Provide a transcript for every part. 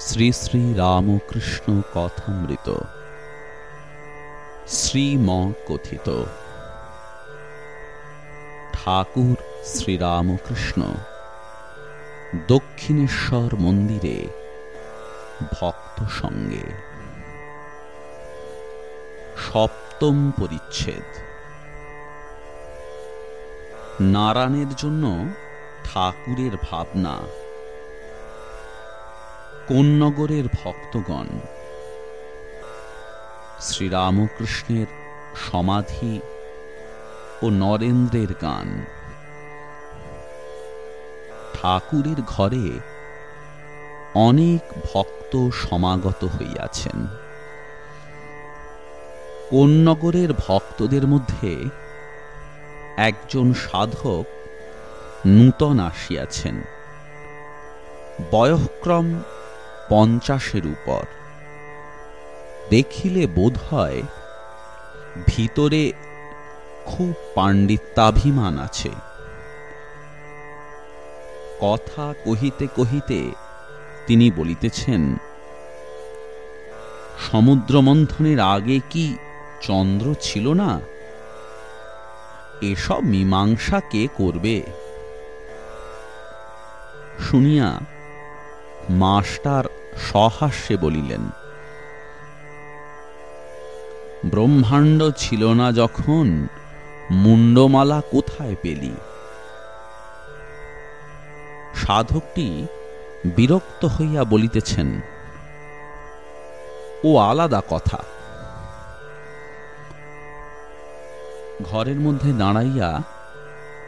শ্রী শ্রী রামকৃষ্ণ কথামৃত। শ্রীম কথিত ঠাকুর শ্রীরামকৃষ্ণ, দক্ষিণেশ্বর মন্দিরে ভক্ত সঙ্গে। সপ্তম পরিচ্ছেদ। নারায়ণের জন্য ঠাকুরের ভাবনা কোন্নগরের ভক্তগণ, শ্রীরামকৃষ্ণের সমাধি ও নরেন্দ্রের গান। ঠাকুরের ঘরে অনেক ভক্ত সমাগত হইয়াছেন। কোন্নগরের ভক্তদের মধ্যে একজন সাধক নূতন আসিয়াছেন। বয়ঃক্রম পঞ্চাশের উপর। দেখিলে বোধ হয় ভিতরে খুব পাণ্ডিত্যাভিমান আছে। কথা কহিতে কহিতে তিনি বলিতেছেন, সমুদ্রমন্থনের আগে কি চন্দ্র ছিল না? এসব মীমাংসা কে করবে? শুনিয়া মাস্টার সহাস্যে বলিলেন, ব্রহ্মাণ্ড ছিল না যখন মুন্ডমালা কোথায় পেলি? সাধকটি বিরক্ত হইয়া বলিতেছেন, ও আলাদা কথা। ঘরের মধ্যে দাঁড়াইয়া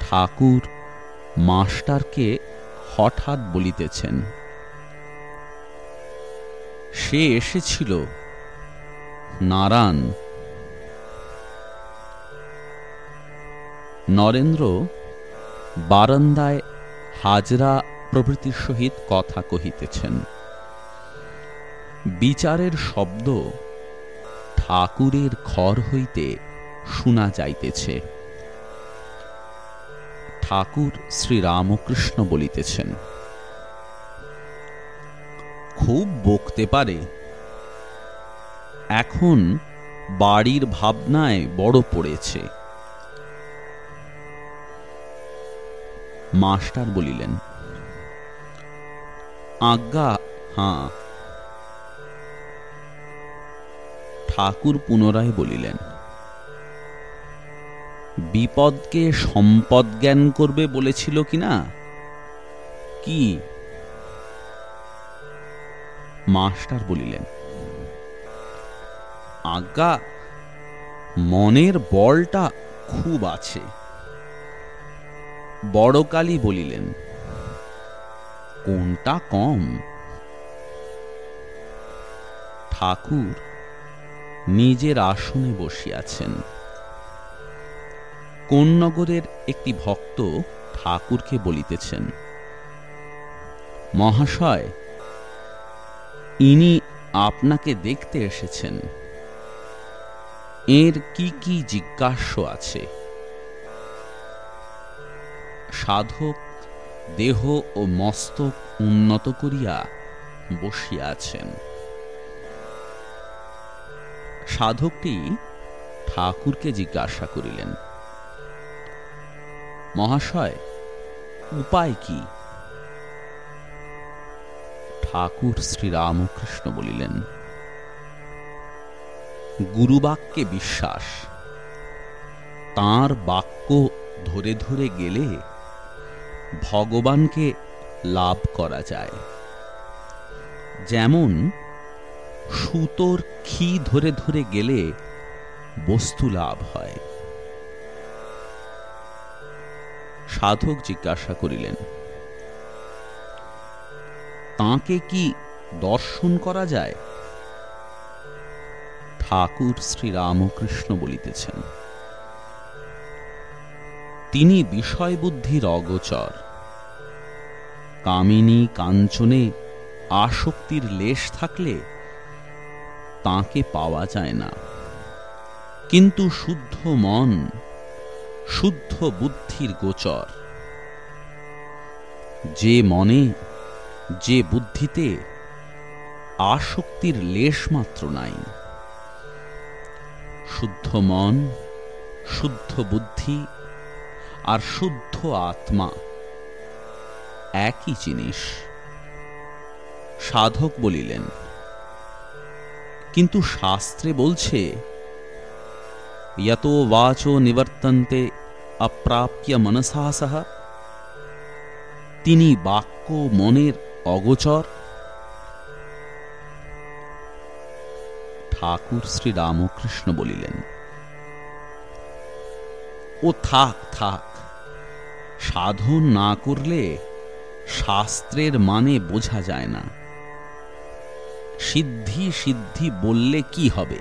ঠাকুর মাস্টারকে হঠাৎ বলিতেছেন সে এসেছিল নারায়ণ। নরেন্দ্র বারান্দায় হাজরা প্রভৃতির সহিত কথা কহিতেছেন। বিচারের শব্দ ঠাকুরের ঘর হইতে শোনা যাইতেছে। ঠাকুর শ্রীরামকৃষ্ণ বলিতেছেন খুব বকতে পারে। এখন বাড়ির ভাবনায় বড় পড়েছে। মাস্টার বলিলেন, আজ্ঞা, হাঁ। ঠাকুর পুনরায় বলিলেন, বিপদকে সম্পদ জ্ঞান করবে বলেছিল কিনা? কি? মাস্টার বলিলেন, আজ্ঞা, মনের বলটা খুব আছে। বড়কালী বলিলেন, কোনটা কম? ঠাকুর নিজের আসনে বসিয়াছেন। কোন্নগরের একটি ভক্ত ঠাকুরকে বলিতেছেন, মহাশয় ইনি আপনাকে দেখতে এসেছেন। এর কি কি জিজ্ঞাস্য আছে? সাধক দেহ ও মস্তক উন্নত করিয়া বসিয়া আছেন। সাধকটি ঠাকুরকে জিজ্ঞাসা করিলেন, মহাশয়, উপায় কি? ঠাকুর শ্রীরামকৃষ্ণ বলিলেন, গুরুবাক্যে বিশ্বাস। তার বাক্য ধরে ধরে গেলে ভগবানকে লাভ করা যায়। যেমন, সুতোর খি ধরে ধরে গেলে বস্তু লাভ হয়। সাধক জিজ্ঞাসা করিলেন তাকে কি দর্শন করা যায়? ঠাকুর শ্রীরামকৃষ্ণ বলিতেছেন, তিনি বিষয়বুদ্ধির অগোচর কামিনী কাঞ্চনে আসক্তির লেশ থাকলে তাকে পাওয়া যায় না। কিন্তু শুদ্ধ মন, শুদ্ধ বুদ্ধির গোচর। যে মনে যে বুদ্ধিতে আসক্তির লেশ মাত্র নাই। শুদ্ধ মন, শুদ্ধ বুদ্ধি আর শুদ্ধ আত্মা একই জিনিস। সাধক বলিলেন, কিন্তু শাস্ত্রে বলছে ইয়তো বাচো নিবর্তন্তে অপ্রাপ্য মনসা সহ তিনি বাক্য মনের অগোচর? ঠাকুর শ্রী রামকৃষ্ণ বলিলেন, ও থাক থাক সাধন না করলে শাস্ত্রের মানে বোঝা যায় না। সিদ্ধি সিদ্ধি বললে কি হবে?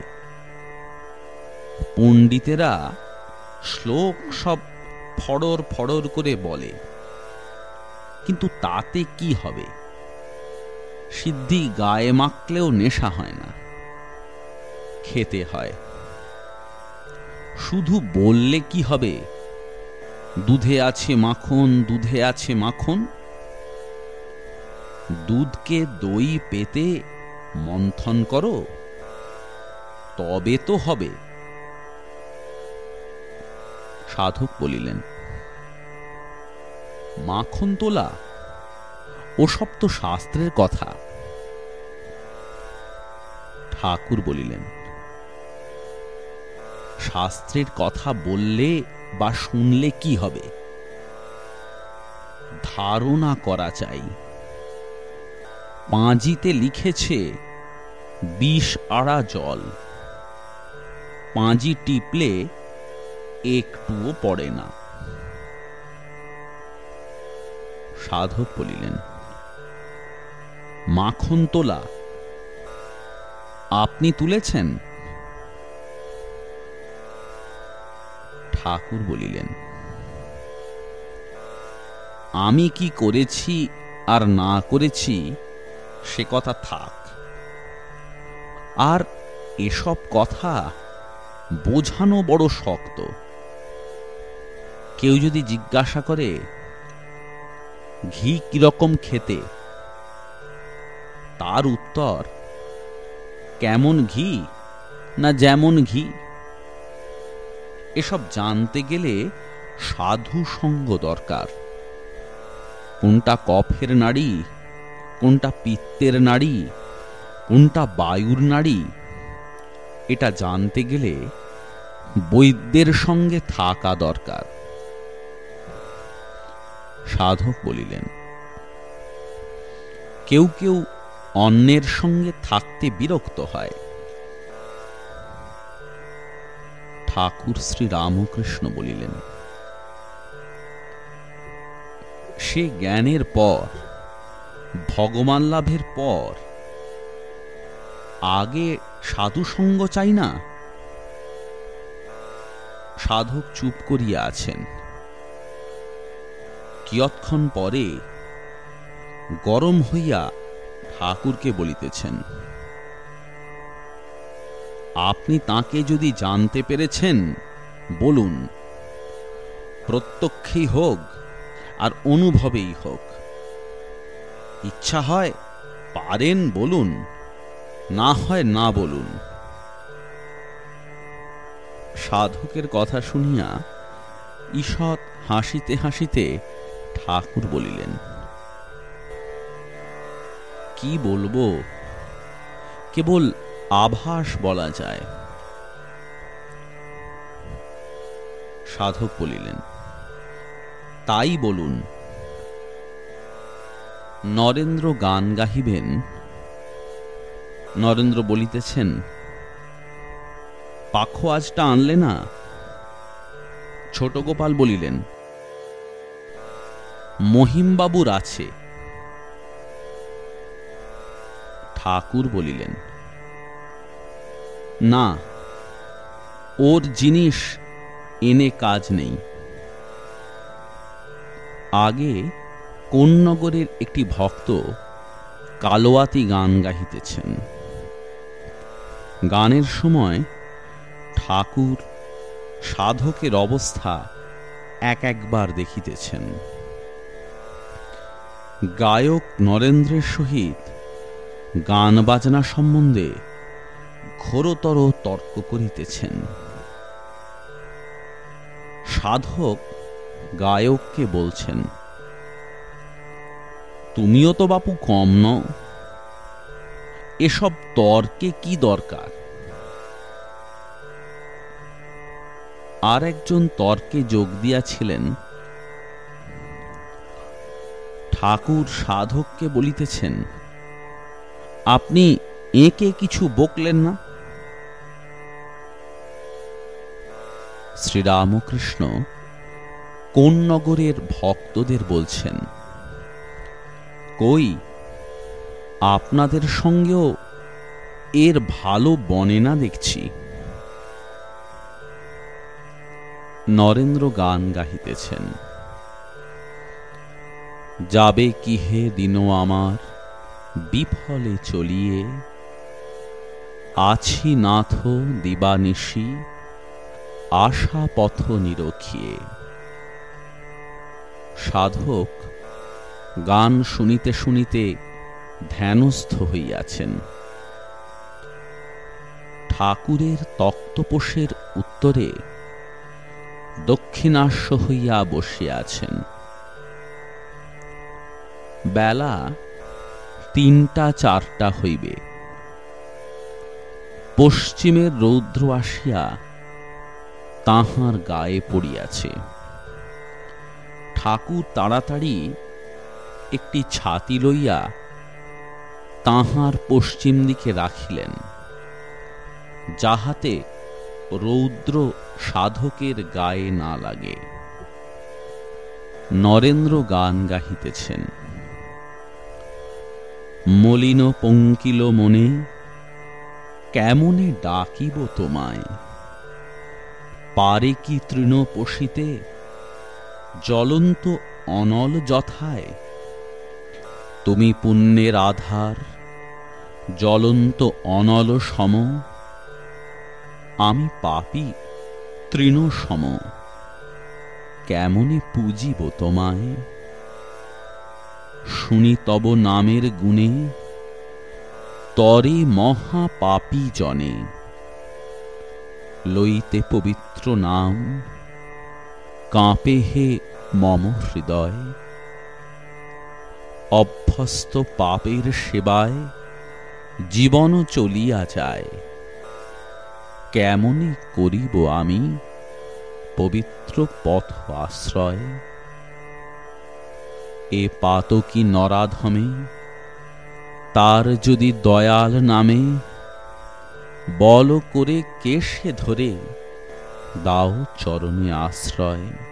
পণ্ডিতেরা শ্লোক সব ফড়র ফড়র করে বলে, কিন্তু তাতে কি হবে? সিদ্ধি গায়ে মাখলেও নেশা হয় না। খেতে হয়। শুধু বললে কি হবে? দুধে আছে মাখন, দুধে আছে মাখন। দুধকে দই পেতে মন্থন করো, তবে তো হবে। সাধক বলিলেন, মাখন তোলা ওসব তো শাস্ত্রের কথা। ঠাকুর বলিলেন, শাস্ত্রের কথা বললে বা শুনলে কি হবে? ধারণা করা চাই। পাঁজিতে লিখেছে, বিষ আড়া জল। পাঁজি টিপলে একটুও পড়ে না। সাধক বলিলেন মাখন তোলা। আপনি তুলেছেন? ঠাকুর বলিলেন, আমি কি করেছি আর না করেছি, সে কথা থাক। আর এসব কথা বোঝানো বড় শক্ত। কেউ যদি জিজ্ঞাসা করে, ঘি কীরকম খেতে? তার উত্তর, কেমন ঘি না যেমন ঘি? এসব জানতে গেলে সাধু সঙ্গ দরকার। কোনটা কফের নাড়ি, কোনটা পিত্তের নাড়ি, কোনটা বায়ুর নাড়ি? এটা জানতে গেলে বৈদ্যের সঙ্গে থাকা দরকার। সাধক বলিলেন, কেউ কেউ অন্যের সঙ্গে থাকতে বিরক্ত হয়। ঠাকুর শ্রী রামকৃষ্ণ বলিলেন, সে জ্ঞানের পর, ভগবান লাভের পর, আগে সাধু সঙ্গ চাই না? সাধক চুপ করিয়া আছেন। কিয়ৎক্ষণ পরে গরম হইয়া ঠাকুরকে বলিতেছেন, আপনি তাকে যদি জানতে পেরেছেন, বলুন। প্রত্যক্ষেই হোক আর অনুভবেই হোক। ইচ্ছা হয় পারেন বলুন, না হয় না বলুন। সাধকের কথা শুনিয়া ঈষৎ হাসিতে হাসিতে ঠাকুর বলিলেন কি বলব? কেবল আভাস বলা যায়। সাধক বলিলেন, তাই বলুন, নরেন্দ্র গান গাহিবেন? নরেন্দ্র বলিতেছেন, পাখো আজটা আনলে না? ছোট গোপাল বলিলেন, মহিমবাবুর আছে। ঠাকুর বলিলেন, না, ওর জিনিস এনে কাজ নেই। আগে কোন নগরের একটি ভক্ত কালোয়াতি গান গাহিতেছেন। গানের সময় ঠাকুর সাধকের অবস্থা এক একবার দেখিতেছেন। গায়ক নরেন্দ্রের সহিত গান বাজনা সম্বন্ধে ঘোরতর তর্ক করিতেছেন। সাধক গায়ককে বলছেন, তুমিও তো বাপু কম নও। এসব তর্কে কি দরকার? আর একজন তর্কে যোগ দিয়াছিলেন, ঠাকুর সাধককে বলিতেছেন আপনি একে কিছু বকলেন না? শ্রীরামকৃষ্ণ কোন নগরের ভক্তদের বলছেন, কই, আপনাদের সঙ্গেও এর ভালো বনে না দেখছি? নরেন্দ্র গান গাহিতেছেন, যাবে কি হে দিন আমার বিফলে চলিয়ে, আছি নাথ দিবানিশি, আশা পথ নিরখিয়ে। সাধক, গান শুনিতে শুনিতে ধ্যানস্থ হইয়াছেন। ঠাকুরের তক্তপোষের উত্তরে দক্ষিণাস্য হইয়া বসিয়াছেন। বেলা তিনটা চারটা হইবে। পশ্চিমের রৌদ্র আসিয়া তাহার গায়ে পড়িয়াছে। ঠাকুর তাড়াতাড়ি একটি ছাতি লইয়া তাহার পশ্চিম দিকে রাখিলেন, যাহাতে রৌদ্র সাধকের গায়ে না লাগে। নরেন্দ্র গান গাহিতেছেন। মলিন পঙ্কিল মনে, কেমনে ডাকিব তোমায়? পারে কি তৃণ পশিতে, জ্বলন্ত অনল যথায়? তুমি পুণ্যের আধার, জ্বলন্ত অনল সম, আমি পাপি তৃণ সম। কেমনে পুজিব তোমায়? শুনি তব নামের গুণে, তরে মহা পাপী জনে। লইতে পবিত্র নাম, কাঁপে হে মম হৃদয়। অভ্যস্ত পাপের সেবায় জীবন চলিয়া যায়। কেমনই করিব আমি পবিত্র পথ আশ্রয়? এ পাতকি নরাধমে তার যদি দয়াল নামে বল করে কেশে ধরে দাও চরণে আশ্রয়।